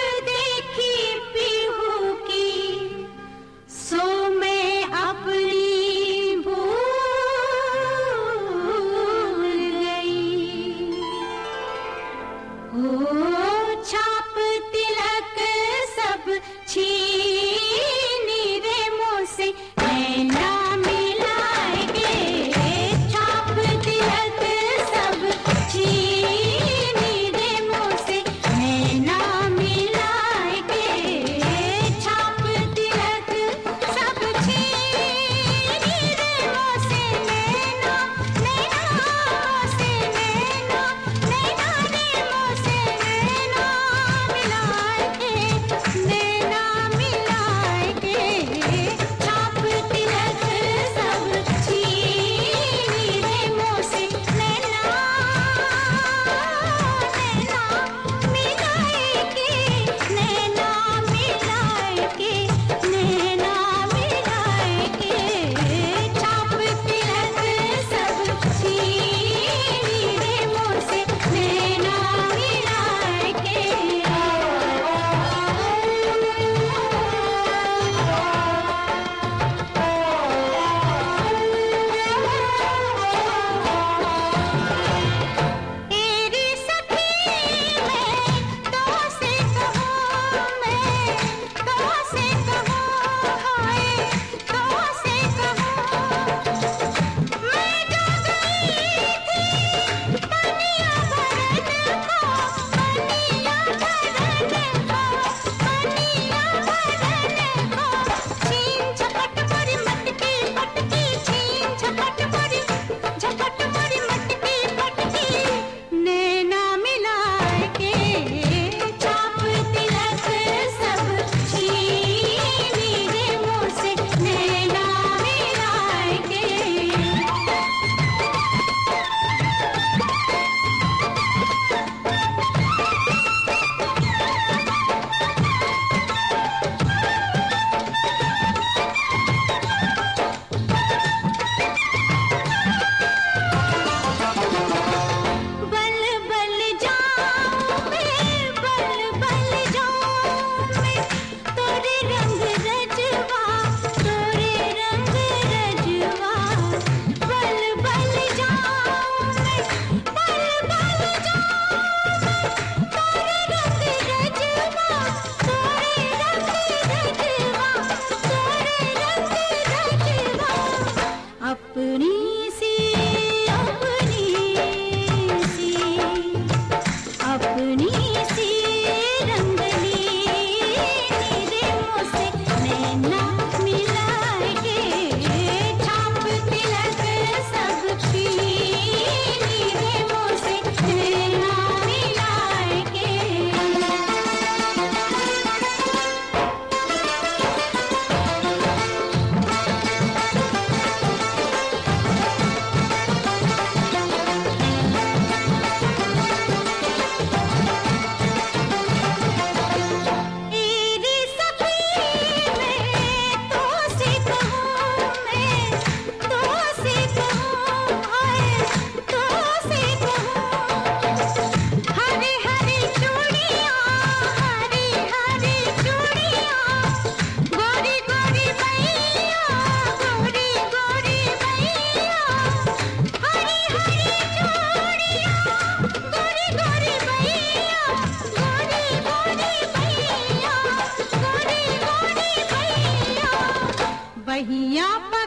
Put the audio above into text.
suerte. Yapa.